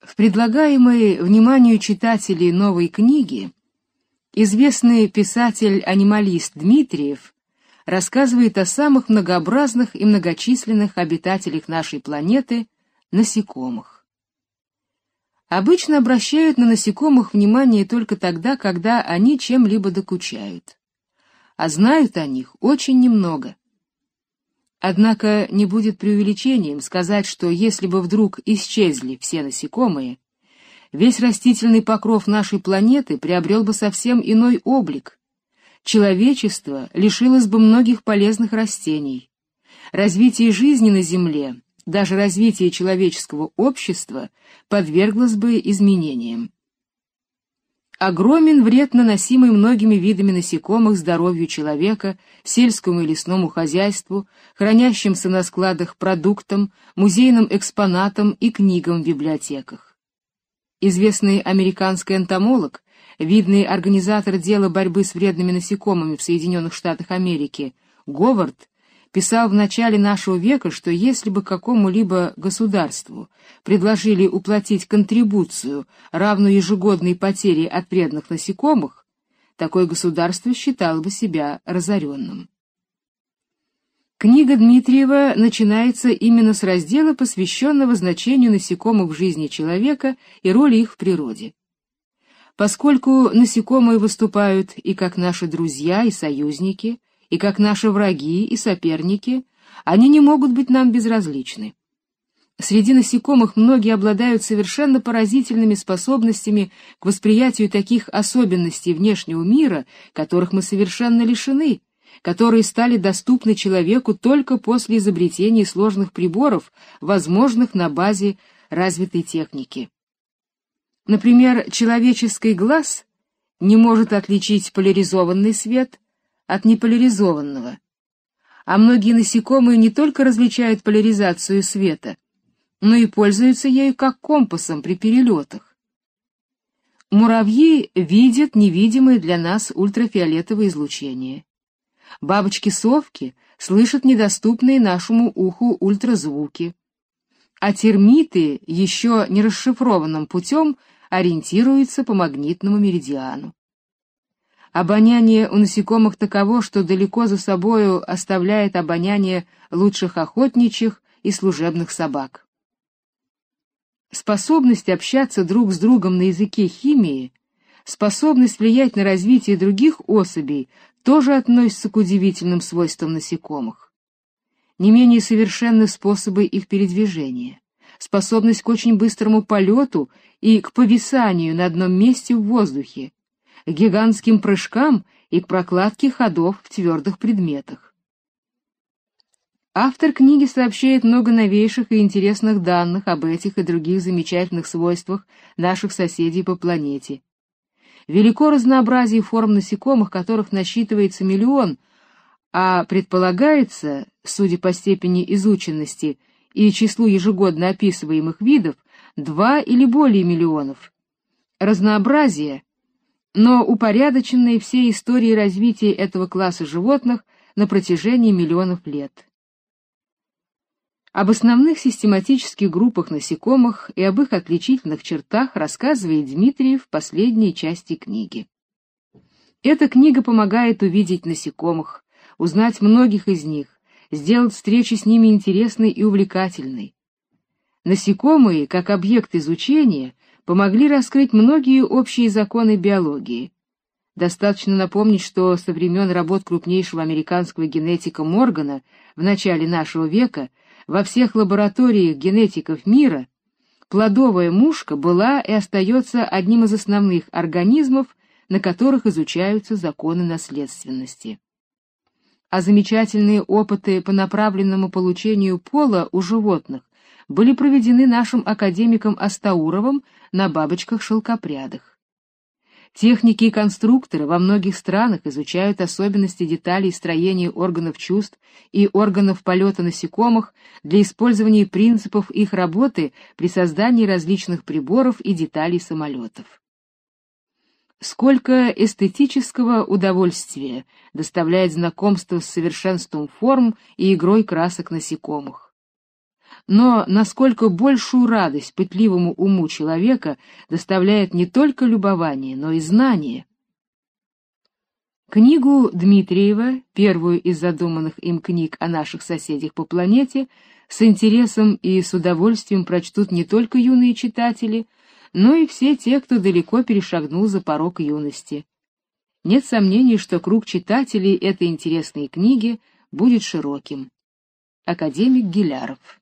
В предлагаемой вниманию читателей новой книги известный писатель-анималист Дмитриев рассказывает о самых многообразных и многочисленных обитателях нашей планеты насекомых. Обычно обращают на насекомых внимание только тогда, когда они чем-либо докучают. А знают о них очень немного. Однако не будет преувеличением сказать, что если бы вдруг исчезли все насекомые, весь растительный покров нашей планеты приобрел бы совсем иной облик. Человечество лишилось бы многих полезных растений. Развитие жизни на Земле даже развитие человеческого общества подверглось бы изменениям. Огромен вред, наносимый многими видами насекомых здоровью человека, сельскому и лесному хозяйству, хранящимся на складах продуктам, музейным экспонатам и книгам в библиотеках. Известный американский энтомолог, видный организатор дела борьбы с вредными насекомыми в Соединенных Штатах Америки, Говард, писал в начале нашего века, что если бы какому-либо государству предложили уплатить контрибуцию, равную ежегодной потере от вредных насекомых, такое государство считало бы себя разоренным. Книга Дмитриева начинается именно с раздела, посвященного значению насекомых в жизни человека и роли их в природе. Поскольку насекомые выступают и как наши друзья и союзники, и как наши враги и соперники, они не могут быть нам безразличны. Среди насекомых многие обладают совершенно поразительными способностями к восприятию таких особенностей внешнего мира, которых мы совершенно лишены, которые стали доступны человеку только после изобретения сложных приборов, возможных на базе развитой техники. Например, человеческий глаз не может отличить поляризованный свет от неполяризованного. А многие насекомые не только различают поляризацию света, но и пользуются ею как компасом при перелетах. Муравьи видят невидимые для нас ультрафиолетовые излучения. Бабочки-совки слышат недоступные нашему уху ультразвуки. А термиты еще не расшифрованным путем ориентируются по магнитному меридиану. Обоняние у насекомых таково, что далеко за собою оставляет обоняние лучших охотничьих и служебных собак. Способность общаться друг с другом на языке химии, способность влиять на развитие других особей тоже относятся к удивительным свойствам насекомых. Не менее совершенны способы их передвижения, способность к очень быстрому полету и к повисанию на одном месте в воздухе, гигантским прыжкам и к прокладке ходов в твердых предметах. Автор книги сообщает много новейших и интересных данных об этих и других замечательных свойствах наших соседей по планете. Велико разнообразие форм насекомых, которых насчитывается миллион, а предполагается, судя по степени изученности и числу ежегодно описываемых видов, два или более миллионов. Разнообразие но упорядоченные все истории развития этого класса животных на протяжении миллионов лет. Об основных систематических группах насекомых и об их отличительных чертах рассказывает Дмитриев в последней части книги. Эта книга помогает увидеть насекомых, узнать многих из них, сделать встречи с ними интересной и увлекательной. Насекомые, как объект изучения, помогли раскрыть многие общие законы биологии. Достаточно напомнить, что со времен работ крупнейшего американского генетика Моргана в начале нашего века во всех лабораториях генетиков мира плодовая мушка была и остается одним из основных организмов, на которых изучаются законы наследственности. А замечательные опыты по направленному получению пола у животных были проведены нашим академиком Астауровым на бабочках-шелкопрядах. Техники и конструкторы во многих странах изучают особенности деталей строения органов чувств и органов полета насекомых для использования принципов их работы при создании различных приборов и деталей самолетов. Сколько эстетического удовольствия доставляет знакомство с совершенством форм и игрой красок насекомых. Но насколько большую радость пытливому уму человека доставляет не только любование, но и знание. Книгу Дмитриева, первую из задуманных им книг о наших соседях по планете, с интересом и с удовольствием прочтут не только юные читатели, но и все те, кто далеко перешагнул за порог юности. Нет сомнений, что круг читателей этой интересной книги будет широким. Академик Гиляров